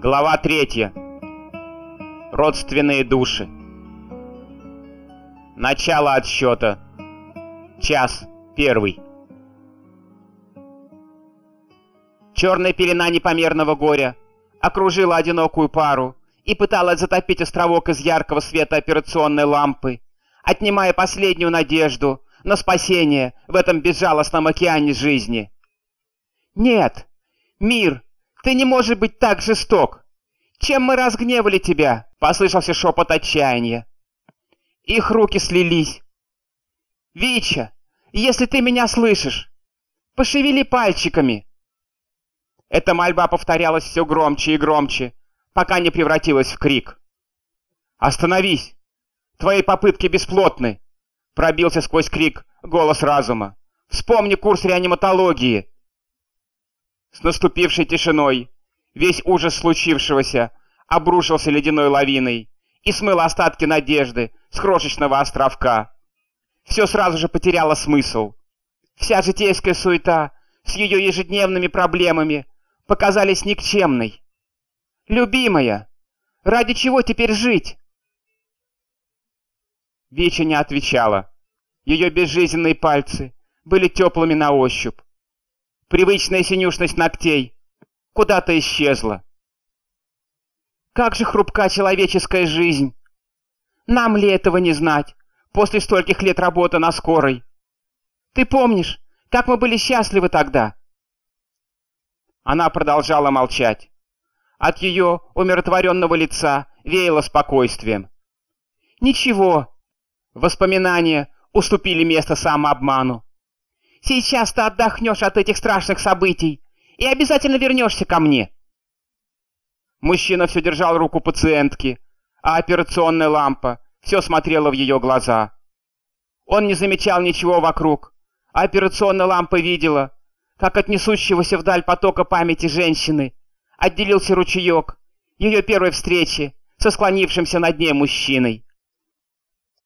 Глава третья. Родственные души. Начало отсчета. Час первый. Черная пелена непомерного горя окружила одинокую пару и пыталась затопить островок из яркого света операционной лампы, отнимая последнюю надежду на спасение в этом безжалостном океане жизни. «Нет, мир, ты не можешь быть так жесток! Чем мы разгневали тебя?» — послышался шепот отчаяния. Их руки слились. «Вича, если ты меня слышишь, пошевели пальчиками!» Эта мольба повторялась все громче и громче, пока не превратилась в крик. «Остановись! Твои попытки бесплотны!» Пробился сквозь крик голос разума. «Вспомни курс реаниматологии!» С наступившей тишиной весь ужас случившегося обрушился ледяной лавиной и смыл остатки надежды с крошечного островка. Все сразу же потеряло смысл. Вся житейская суета с ее ежедневными проблемами показались никчемной. «Любимая, ради чего теперь жить?» Вича не отвечала. Ее безжизненные пальцы были теплыми на ощупь. Привычная синюшность ногтей куда-то исчезла. Как же хрупка человеческая жизнь! Нам ли этого не знать после стольких лет работы на скорой? Ты помнишь, как мы были счастливы тогда?» Она продолжала молчать. От ее умиротворенного лица веяло спокойствием. «Ничего, воспоминания уступили место самообману. Сейчас ты отдохнешь от этих страшных событий и обязательно вернешься ко мне». Мужчина все держал руку пациентки, а операционная лампа все смотрела в ее глаза. Он не замечал ничего вокруг, а операционная лампа видела, как от несущегося вдаль потока памяти женщины отделился ручеек ее первой встречи со склонившимся над ней мужчиной.